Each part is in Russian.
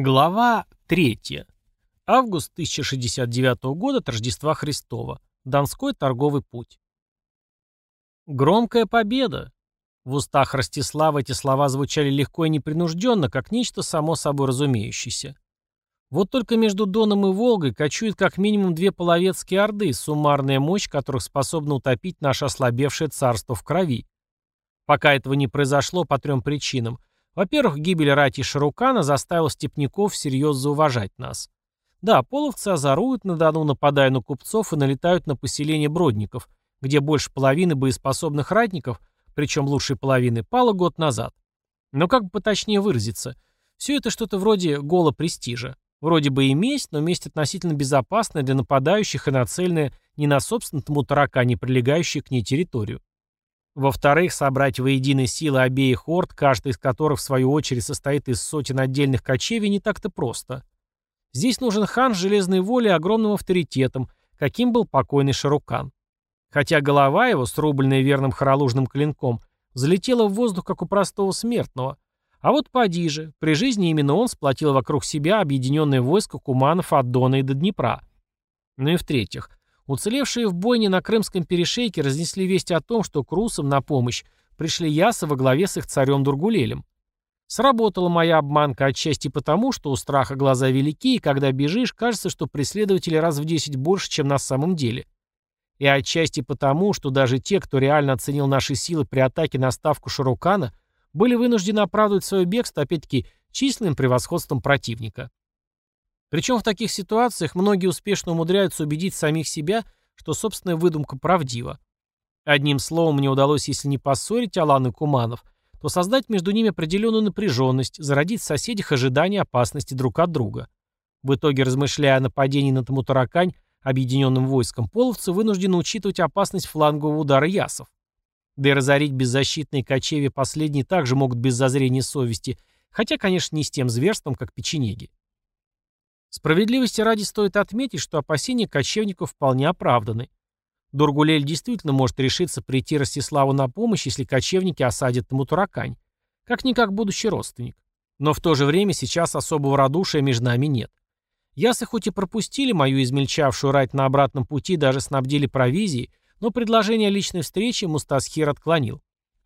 Глава 3. Август 1069 года от Рождества Христова. Донской торговый путь. Громкая победа. В устах Ростислава эти слова звучали легко и непринужденно, как нечто само собой разумеющееся. Вот только между Доном и Волгой кочует как минимум две половецкие орды, суммарная мощь которых способна утопить наше ослабевшее царство в крови. Пока этого не произошло по трем причинам – во-первых, гибель рати Шарукана заставила степняков всерьез зауважать нас. Да, половцы озоруют на Дону, нападая на купцов и налетают на поселение бродников, где больше половины боеспособных ратников, причем лучшей половины, пало год назад. Но как бы поточнее выразиться, все это что-то вроде гола престижа. Вроде бы и месть, но месть относительно безопасная для нападающих и нацеленная не на собственном тому таракане, прилегающей к ней территорию. Во-вторых, собрать воедино силы обеих орд, каждая из которых в свою очередь состоит из сотен отдельных кочевий, не так-то просто. Здесь нужен хан с железной волей и огромным авторитетом, каким был покойный Шарукан. Хотя голова его, срубленная верным хоролужным клинком, залетела в воздух, как у простого смертного. А вот поди же, при жизни именно он сплотил вокруг себя объединенное войско куманов от Дона и до Днепра. Ну и в-третьих, Уцелевшие в бойне на Крымском перешейке разнесли весть о том, что к русам на помощь пришли ясы во главе с их царем Дургулелем. Сработала моя обманка отчасти потому, что у страха глаза велики, и когда бежишь, кажется, что преследователи раз в десять больше, чем на самом деле. И отчасти потому, что даже те, кто реально оценил наши силы при атаке на ставку Шарукана, были вынуждены оправдывать свое бегство, опять-таки, численным превосходством противника. Причем в таких ситуациях многие успешно умудряются убедить самих себя, что собственная выдумка правдива. Одним словом, мне удалось, если не поссорить Алан и Куманов, то создать между ними определенную напряженность, зародить в соседях ожидания опасности друг от друга. В итоге, размышляя о нападении на Тамутаракань объединенным войском, половцы вынуждены учитывать опасность флангового удара ясов. Да и разорить беззащитные кочеви последние также могут без зазрения совести, хотя, конечно, не с тем зверством, как печенеги. Справедливости ради стоит отметить, что опасения кочевников вполне оправданы. Дургулель действительно может решиться прийти Ростиславу на помощь, если кочевники осадят Мутуракань. Как-никак будущий родственник. Но в то же время сейчас особого радушия между нами нет. Ясы хоть и пропустили мою измельчавшую рать на обратном пути, даже снабдили провизией, но предложение личной встречи Мустасхир отклонил.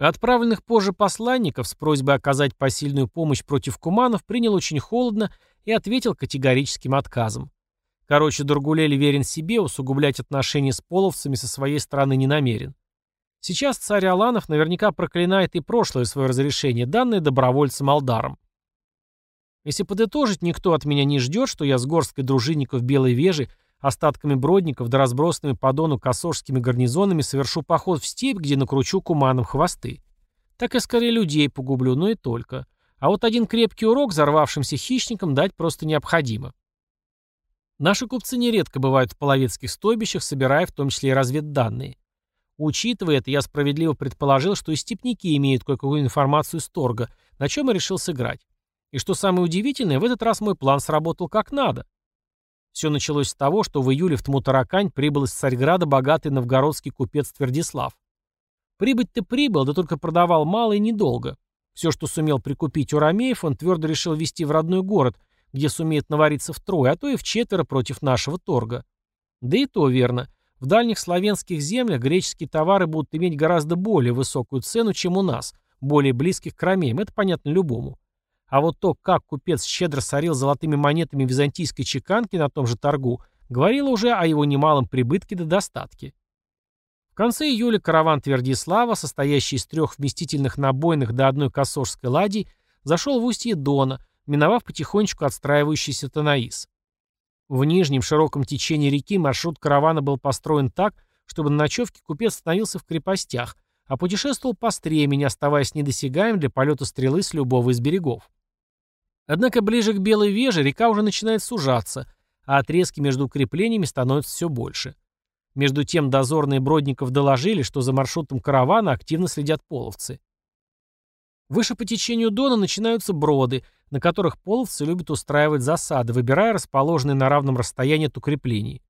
Отправленных позже посланников с просьбой оказать посильную помощь против куманов принял очень холодно и ответил категорическим отказом. Короче, Дургулель верен себе, усугублять отношения с половцами со своей стороны не намерен. Сейчас царь Аланов наверняка проклинает и прошлое свое разрешение, данное добровольцем Алдаром. Если подытожить, никто от меня не ждет, что я с горсткой дружинников Белой Вежи, остатками бродников да разбросанными по дону косожскими гарнизонами совершу поход в степь, где накручу куманом хвосты. Так и скорее людей погублю, но и только. А вот один крепкий урок взорвавшимся хищникам дать просто необходимо. Наши купцы нередко бывают в половецких стойбищах, собирая в том числе и разведданные. Учитывая это, я справедливо предположил, что и степники имеют кое-какую информацию из торга, на чем и решил сыграть. И что самое удивительное, в этот раз мой план сработал как надо. Все началось с того, что в июле в Тмутаракань прибыл из Царьграда богатый новгородский купец Твердислав. Прибыть-то прибыл, да только продавал мало и недолго. Все, что сумел прикупить у ромеев, он твердо решил везти в родной город, где сумеет навариться втрое, а то и в четверо против нашего торга. Да и то верно. В дальних славянских землях греческие товары будут иметь гораздо более высокую цену, чем у нас, более близких к ромеям, это понятно любому. А вот то, как купец щедро сорил золотыми монетами византийской чеканки на том же торгу, говорило уже о его немалом прибытке до достатке. В конце июля караван Твердислава, состоящий из трех вместительных набойных до одной косожской ладьи, зашел в устье Дона, миновав потихонечку отстраивающийся Танаис. В нижнем широком течении реки маршрут каравана был построен так, чтобы на ночевке купец становился в крепостях, а путешествовал по стремени, оставаясь недосягаем для полета стрелы с любого из берегов. Однако ближе к Белой Веже река уже начинает сужаться, а отрезки между укреплениями становятся все больше. Между тем дозорные Бродников доложили, что за маршрутом каравана активно следят половцы. Выше по течению Дона начинаются броды, на которых половцы любят устраивать засады, выбирая расположенные на равном расстоянии от укреплений.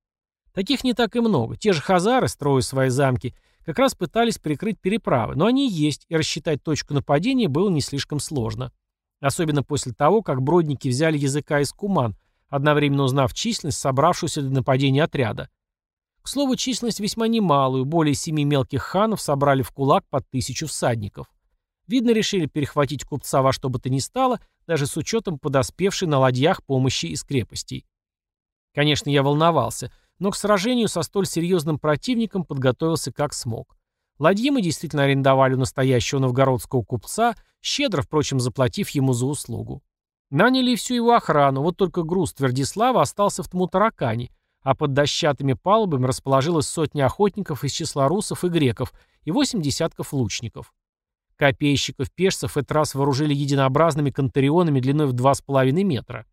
Таких не так и много. Те же хазары, строя свои замки, как раз пытались прикрыть переправы, но они есть, и рассчитать точку нападения было не слишком сложно. Особенно после того, как бродники взяли языка из Куман, одновременно узнав численность собравшуюся для нападения отряда. К слову, численность весьма немалую, более семи мелких ханов собрали в кулак под тысячу всадников. Видно, решили перехватить купца во что бы то ни стало, даже с учетом подоспевшей на ладьях помощи из крепостей. Конечно, я волновался, но к сражению со столь серьезным противником подготовился как смог. Ладьи мы действительно арендовали у настоящего новгородского купца, щедро, впрочем, заплатив ему за услугу. Наняли всю его охрану, вот только груз Твердислава остался в Тмутаракане, а под дощатыми палубами расположилась сотня охотников из числа русов и греков и восемь десятков лучников. Копейщиков-пешцев этот раз вооружили единообразными контарионами длиной в 2,5 метра.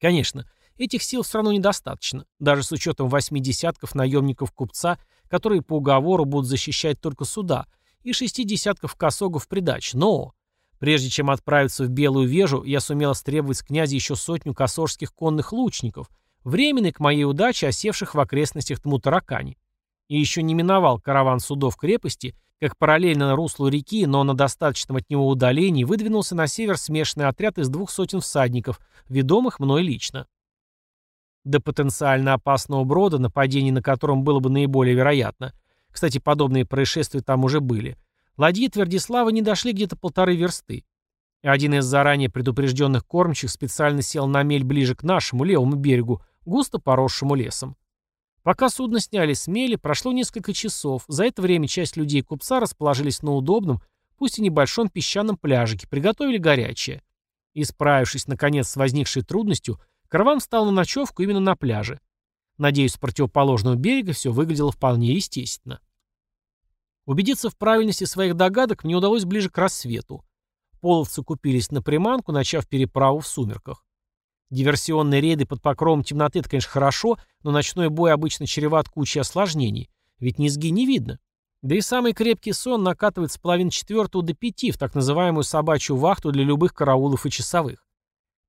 Конечно, этих сил все равно недостаточно, даже с учетом восьми десятков наемников купца, которые по уговору будут защищать только суда, и шести десятков косогов в придачу. Но, прежде чем отправиться в Белую Вежу, я сумел стребовать с князя еще сотню косорских конных лучников – временный к моей удаче осевших в окрестностях Тмутаракани. И еще не миновал караван судов крепости, как параллельно руслу реки, но на достаточном от него удалении выдвинулся на север смешанный отряд из двух сотен всадников, ведомых мной лично. До потенциально опасного брода, нападение на котором было бы наиболее вероятно, кстати, подобные происшествия там уже были, ладьи Твердислава не дошли где-то полторы версты. Один из заранее предупрежденных кормчих специально сел на мель ближе к нашему левому берегу, густо поросшему лесом. Пока судно сняли с мели, прошло несколько часов. За это время часть людей купца расположились на удобном, пусть и небольшом песчаном пляжике, приготовили горячее. И справившись, наконец, с возникшей трудностью, караван встал на ночевку именно на пляже. Надеюсь, с противоположного берега все выглядело вполне естественно. Убедиться в правильности своих догадок мне удалось ближе к рассвету. Половцы купились на приманку, начав переправу в сумерках. Диверсионные рейды под покровом темноты — это, конечно, хорошо, но ночной бой обычно чреват кучей осложнений, ведь низги не видно. Да и самый крепкий сон накатывает с половины четвертого до пяти в так называемую собачью вахту для любых караулов и часовых.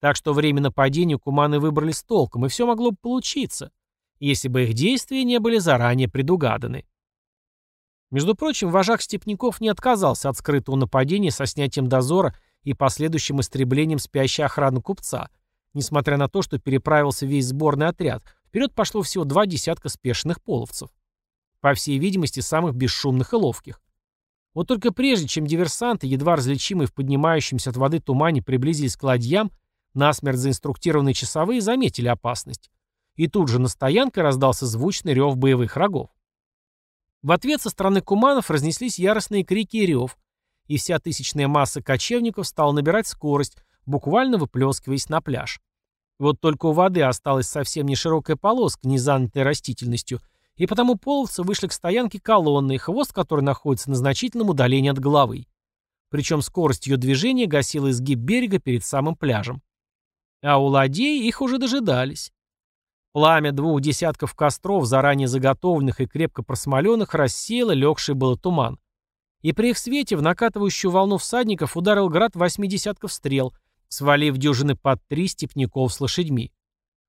Так что время нападения куманы выбрали с толком, и все могло бы получиться, если бы их действия не были заранее предугаданы. Между прочим, вожак степняков не отказался от скрытого нападения со снятием дозора и последующим истреблением спящей охраны купца — Несмотря на то, что переправился весь сборный отряд, вперед пошло всего два десятка спешных половцев. По всей видимости, самых бесшумных и ловких. Вот только прежде, чем диверсанты, едва различимые в поднимающемся от воды тумане, приблизились к ладьям, насмерть заинструктированные часовые заметили опасность. И тут же на стоянке раздался звучный рев боевых рогов. В ответ со стороны куманов разнеслись яростные крики и рев, и вся тысячная масса кочевников стала набирать скорость, буквально выплескиваясь на пляж. Вот только у воды осталась совсем не широкая полоска, не занятая растительностью, и потому половцы вышли к стоянке колонны, хвост которой находится на значительном удалении от головы. Причем скорость ее движения гасила изгиб берега перед самым пляжем. А у ладей их уже дожидались. Пламя двух десятков костров, заранее заготовленных и крепко просмоленных, рассеяло легший было туман. И при их свете в накатывающую волну всадников ударил град восьми десятков стрел, свалив дюжины под три степняков с лошадьми.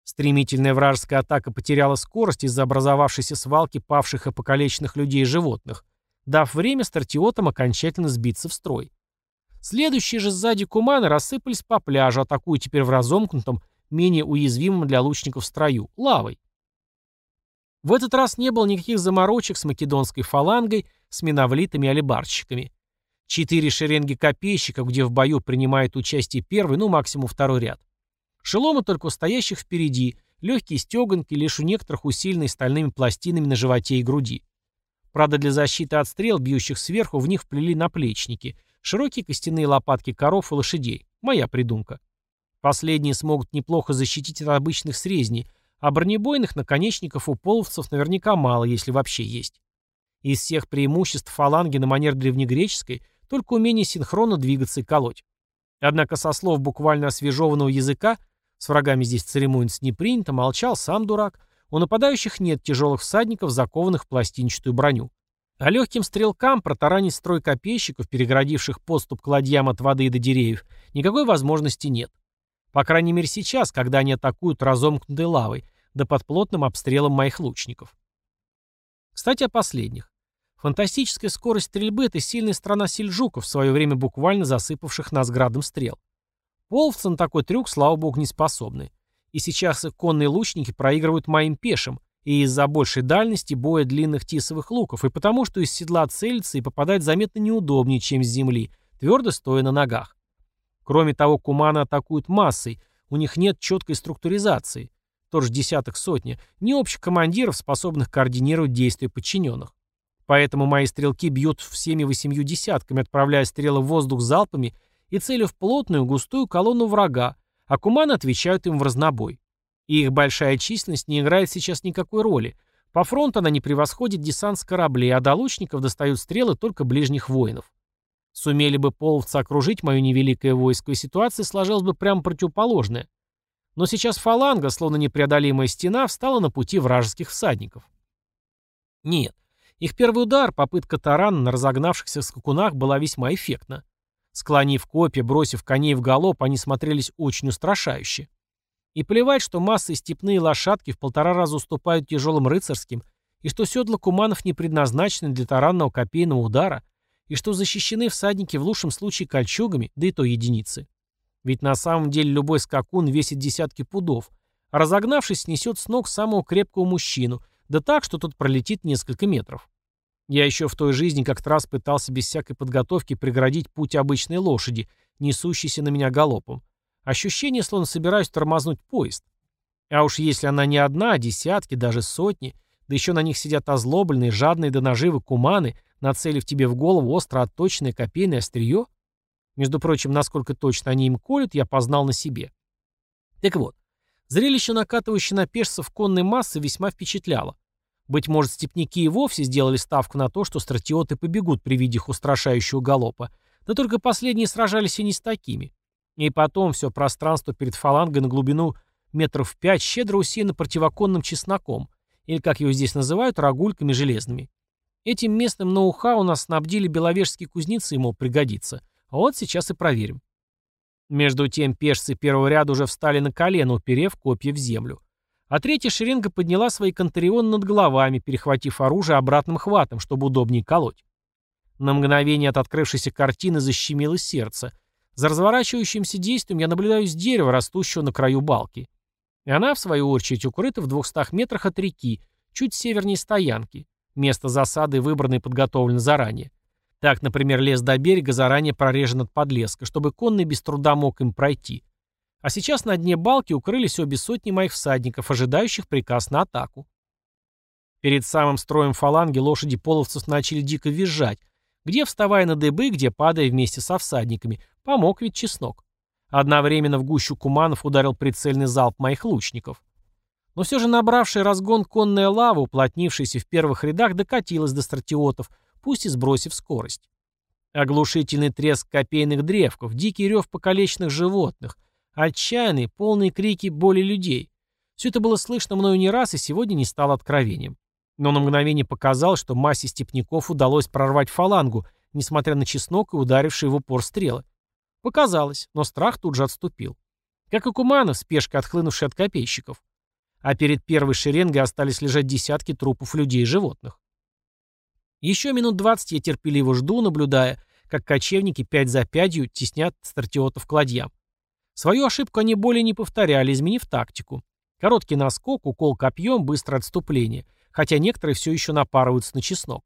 Стремительная вражеская атака потеряла скорость из-за образовавшейся свалки павших и покалеченных людей и животных, дав время стратиотам окончательно сбиться в строй. Следующие же сзади куманы рассыпались по пляжу, атакуя теперь в разомкнутом, менее уязвимом для лучников строю, лавой. В этот раз не было никаких заморочек с македонской фалангой, с миновлитами и алибарщиками. Четыре шеренги копейщиков, где в бою принимает участие первый, ну максимум второй ряд. Шеломы только стоящих впереди, легкие стеганки, лишь у некоторых усиленные стальными пластинами на животе и груди. Правда, для защиты от стрел, бьющих сверху, в них вплели наплечники, широкие костяные лопатки коров и лошадей. Моя придумка. Последние смогут неплохо защитить от обычных срезней, а бронебойных наконечников у половцев наверняка мало, если вообще есть. Из всех преимуществ фаланги на манер древнегреческой – только умение синхронно двигаться и колоть. Однако со слов буквально освежеванного языка, с врагами здесь церемониться не принято, молчал сам дурак, у нападающих нет тяжелых всадников, закованных в пластинчатую броню. А легким стрелкам протаранить строй копейщиков, перегородивших подступ к ладьям от воды до деревьев, никакой возможности нет. По крайней мере сейчас, когда они атакуют разомкнутой лавой, да под плотным обстрелом моих лучников. Кстати, о последних. Фантастическая скорость стрельбы — это сильная страна сельджуков, в свое время буквально засыпавших нас градом стрел. Половцы на такой трюк, слава богу, не способны. И сейчас их конные лучники проигрывают моим пешим, и из-за большей дальности боя длинных тисовых луков, и потому, что из седла целится и попадать заметно неудобнее, чем с земли, твердо стоя на ногах. Кроме того, куманы атакуют массой, у них нет четкой структуризации, тоже десяток сотни, ни общих командиров, способных координировать действия подчиненных. Поэтому мои стрелки бьют всеми восемью десятками, отправляя стрелы в воздух залпами и целю в плотную густую колонну врага, а куманы отвечают им в разнобой. И их большая численность не играет сейчас никакой роли. По фронту она не превосходит десант с кораблей, а до лучников достают стрелы только ближних воинов. Сумели бы половцы окружить мое невеликое войско, и ситуация сложилась бы прямо противоположная. Но сейчас фаланга, словно непреодолимая стена, встала на пути вражеских всадников. Нет, их первый удар, попытка тарана на разогнавшихся скакунах была весьма эффектна. Склонив копья, бросив коней в галоп, они смотрелись очень устрашающе. И плевать, что массы степные лошадки в полтора раза уступают тяжелым рыцарским, и что седла куманов не предназначены для таранного копейного удара, и что защищены всадники в лучшем случае кольчугами, да и то единицы. Ведь на самом деле любой скакун весит десятки пудов, а разогнавшись, снесет с ног самого крепкого мужчину, да так, что тот пролетит несколько метров. Я еще в той жизни как-то раз пытался без всякой подготовки преградить путь обычной лошади, несущейся на меня галопом. Ощущение, словно собираюсь тормознуть поезд. А уж если она не одна, а десятки, даже сотни, да еще на них сидят озлобленные, жадные до наживы куманы, нацелив тебе в голову остро отточенное копейное острие. Между прочим, насколько точно они им колют, я познал на себе. Так вот, зрелище накатывающей на пешцев конной массы весьма впечатляло. Быть может, степняки и вовсе сделали ставку на то, что стратиоты побегут при виде их устрашающего галопа, да только последние сражались и не с такими. И потом все пространство перед фалангой на глубину метров пять щедро усеяно противоконным чесноком, или, как его здесь называют, рогульками железными. Этим местным ноу-хау нас снабдили беловежские кузнецы, мол, пригодится. А вот сейчас и проверим. Между тем пешцы первого ряда уже встали на колено, уперев копья в землю. А третья шеренга подняла свои контарионы над головами, перехватив оружие обратным хватом, чтобы удобнее колоть. На мгновение от открывшейся картины защемило сердце — за разворачивающимся действием я наблюдаю с дерева, растущего на краю балки. И она, в свою очередь, укрыта в 200 метрах от реки, чуть севернее стоянки. Место засады выбрано и подготовлено заранее. Так, например, лес до берега заранее прорежен от подлеска, чтобы конный без труда мог им пройти. А сейчас на дне балки укрылись обе сотни моих всадников, ожидающих приказ на атаку. Перед самым строем фаланги лошади половцев начали дико визжать, где вставая на дыбы, где падая вместе со всадниками, Помог ведь чеснок. Одновременно в гущу куманов ударил прицельный залп моих лучников. Но все же набравшая разгон конная лава, уплотнившаяся в первых рядах, докатилась до стратиотов, пусть и сбросив скорость. Оглушительный треск копейных древков, дикий рев покалеченных животных, отчаянные, полные крики боли людей. Все это было слышно мною не раз и сегодня не стало откровением. Но на мгновение показалось, что массе степняков удалось прорвать фалангу, несмотря на чеснок и ударившие в упор стрелы. Показалось, но страх тут же отступил. Как и Куманов, спешка отхлынувший от копейщиков. А перед первой шеренгой остались лежать десятки трупов людей и животных. Еще минут двадцать я терпеливо жду, наблюдая, как кочевники пять за пятью теснят стратиотов к ладьям. Свою ошибку они более не повторяли, изменив тактику. Короткий наскок, укол копьем, быстрое отступление, хотя некоторые все еще напарываются на чеснок.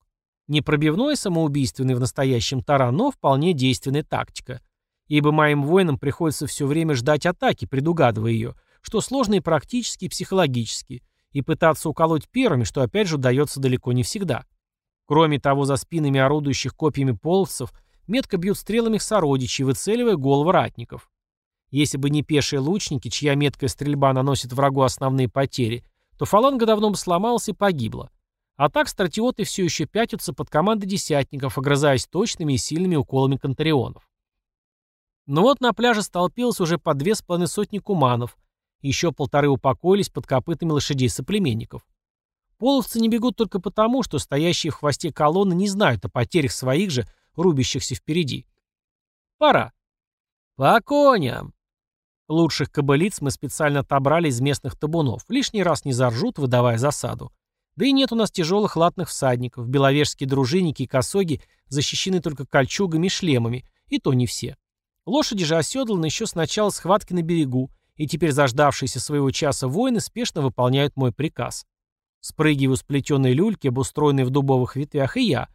Непробивной самоубийственный в настоящем таран, но вполне действенная тактика ибо моим воинам приходится все время ждать атаки, предугадывая ее, что сложно и практически, и психологически, и пытаться уколоть первыми, что опять же удается далеко не всегда. Кроме того, за спинами орудующих копьями половцев метко бьют стрелами их сородичей, выцеливая головы ратников. Если бы не пешие лучники, чья меткая стрельба наносит врагу основные потери, то фаланга давно бы сломалась и погибла. А так стратиоты все еще пятятся под командой десятников, огрызаясь точными и сильными уколами контарионов. Но вот на пляже столпилось уже по две с половиной сотни куманов, еще полторы упокоились под копытами лошадей соплеменников. Половцы не бегут только потому, что стоящие в хвосте колонны не знают о потерях своих же, рубящихся впереди. Пора. По коням. Лучших кобылиц мы специально отобрали из местных табунов. Лишний раз не заржут, выдавая засаду. Да и нет у нас тяжелых латных всадников. Беловежские дружинники и косоги защищены только кольчугами и шлемами, и то не все. Лошади же оседланы еще с начала схватки на берегу, и теперь заждавшиеся своего часа воины спешно выполняют мой приказ. Спрыгиваю с плетеной люльки, обустроенной в дубовых ветвях, и я.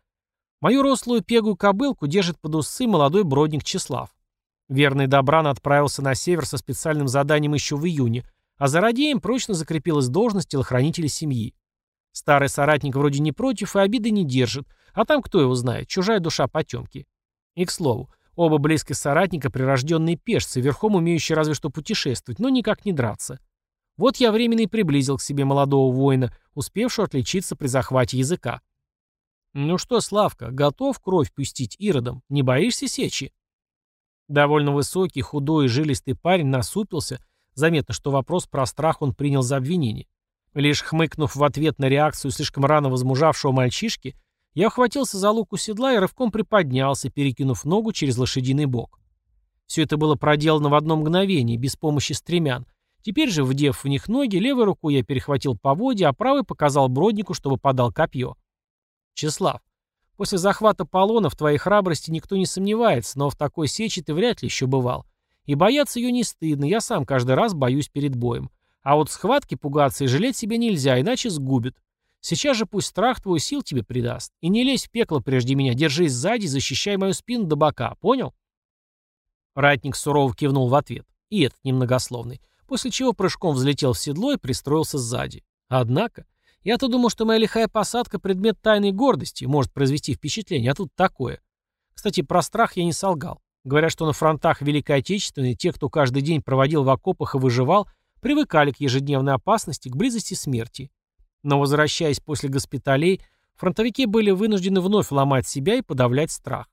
Мою рослую пегую кобылку держит под усы молодой бродник Числав. Верный Добран отправился на север со специальным заданием еще в июне, а за Радеем прочно закрепилась должность телохранителя семьи. Старый соратник вроде не против и обиды не держит, а там кто его знает, чужая душа потемки. И к слову, оба близких соратника прирожденные пешцы, верхом умеющие разве что путешествовать, но никак не драться. Вот я временно и приблизил к себе молодого воина, успевшего отличиться при захвате языка. «Ну что, Славка, готов кровь пустить иродом? Не боишься сечи?» Довольно высокий, худой и жилистый парень насупился. Заметно, что вопрос про страх он принял за обвинение. Лишь хмыкнув в ответ на реакцию слишком рано возмужавшего мальчишки, я ухватился за луку седла и рывком приподнялся, перекинув ногу через лошадиный бок. Все это было проделано в одно мгновение, без помощи стремян. Теперь же, вдев в них ноги, левой рукой я перехватил поводья, а правой показал броднику, чтобы подал копье. «Числав, После захвата полона в твоей храбрости никто не сомневается, но в такой сече ты вряд ли еще бывал. И бояться ее не стыдно, я сам каждый раз боюсь перед боем. А вот схватки пугаться и жалеть себе нельзя, иначе сгубит. Сейчас же пусть страх твой сил тебе придаст. И не лезь в пекло прежде меня, держись сзади, защищай мою спину до бока, понял? Ратник сурово кивнул в ответ, и этот немногословный, после чего прыжком взлетел в седло и пристроился сзади. Однако, я-то думал, что моя лихая посадка — предмет тайной гордости, может произвести впечатление, а тут такое. Кстати, про страх я не солгал. Говорят, что на фронтах Великой Отечественной те, кто каждый день проводил в окопах и выживал, привыкали к ежедневной опасности, к близости смерти. Но возвращаясь после госпиталей, фронтовики были вынуждены вновь ломать себя и подавлять страх.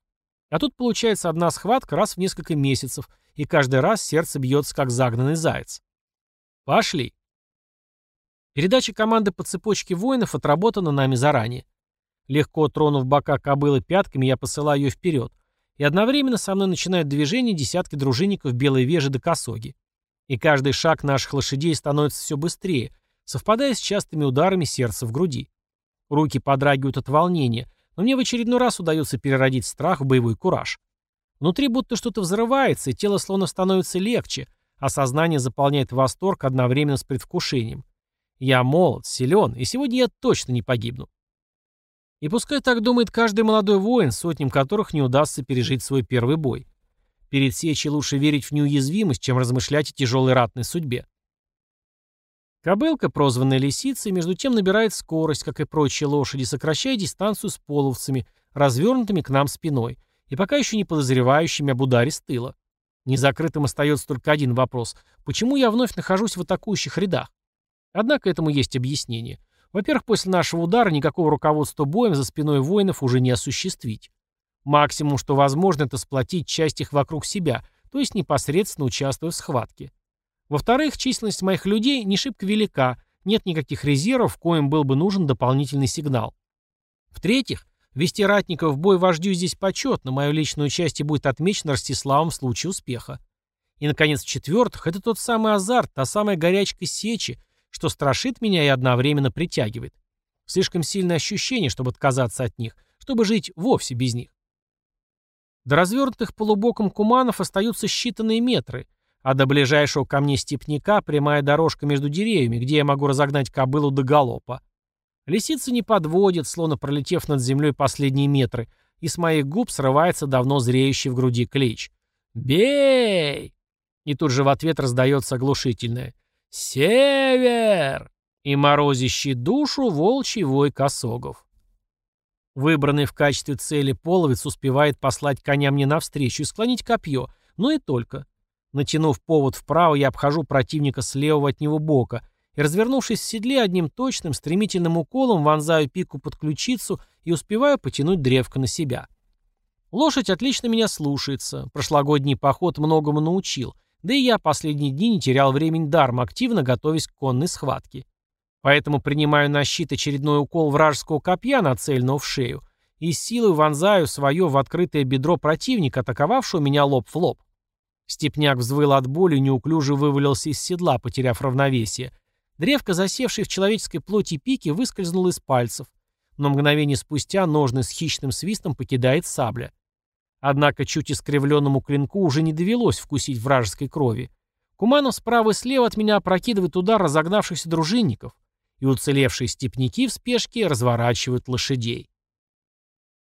А тут получается одна схватка раз в несколько месяцев, и каждый раз сердце бьется, как загнанный заяц. Пошли. Передача команды по цепочке воинов отработана нами заранее. Легко тронув бока кобылы пятками, я посылаю ее вперед, и одновременно со мной начинают движение десятки дружинников белой вежи до косоги. И каждый шаг наших лошадей становится все быстрее, совпадая с частыми ударами сердца в груди. Руки подрагивают от волнения, но мне в очередной раз удается переродить страх в боевой кураж. Внутри будто что-то взрывается, и тело словно становится легче, а сознание заполняет восторг одновременно с предвкушением. Я молод, силен, и сегодня я точно не погибну. И пускай так думает каждый молодой воин, сотням которых не удастся пережить свой первый бой. Перед сечей лучше верить в неуязвимость, чем размышлять о тяжелой ратной судьбе. Кобылка, прозванная лисицей, между тем набирает скорость, как и прочие лошади, сокращая дистанцию с половцами, развернутыми к нам спиной, и пока еще не подозревающими об ударе с тыла. Незакрытым остается только один вопрос. Почему я вновь нахожусь в атакующих рядах? Однако этому есть объяснение. Во-первых, после нашего удара никакого руководства боем за спиной воинов уже не осуществить. Максимум, что возможно, это сплотить часть их вокруг себя, то есть непосредственно участвуя в схватке. Во-вторых, численность моих людей не шибко велика, нет никаких резервов, коим был бы нужен дополнительный сигнал. В-третьих, вести ратников в бой вождю здесь почетно, мое личное участие будет отмечено Ростиславом в случае успеха. И, наконец, в-четвертых, это тот самый азарт, та самая горячка сечи, что страшит меня и одновременно притягивает. Слишком сильное ощущение, чтобы отказаться от них, чтобы жить вовсе без них. До развернутых полубоком куманов остаются считанные метры, а до ближайшего ко мне степняка прямая дорожка между деревьями, где я могу разогнать кобылу до галопа. Лисица не подводит, словно пролетев над землей последние метры, и с моих губ срывается давно зреющий в груди клич. «Бей!» И тут же в ответ раздается оглушительное. «Север!» и морозящий душу волчий вой косогов. Выбранный в качестве цели половец успевает послать коня мне навстречу и склонить копье, но и только. Натянув повод вправо, я обхожу противника с левого от него бока и, развернувшись в седле, одним точным, стремительным уколом вонзаю пику под ключицу и успеваю потянуть древко на себя. Лошадь отлично меня слушается. Прошлогодний поход многому научил, да и я последние дни не терял времени даром, активно готовясь к конной схватке. Поэтому принимаю на щит очередной укол вражеского копья, нацеленного в шею, и силой вонзаю свое в открытое бедро противника, атаковавшего меня лоб в лоб. Степняк взвыл от боли и неуклюже вывалился из седла, потеряв равновесие. Древко, засевшее в человеческой плоти пики, выскользнуло из пальцев. Но мгновение спустя ножны с хищным свистом покидает сабля. Однако чуть искривленному клинку уже не довелось вкусить вражеской крови. Куманов справа и слева от меня опрокидывает удар разогнавшихся дружинников, и уцелевшие степняки в спешке разворачивают лошадей.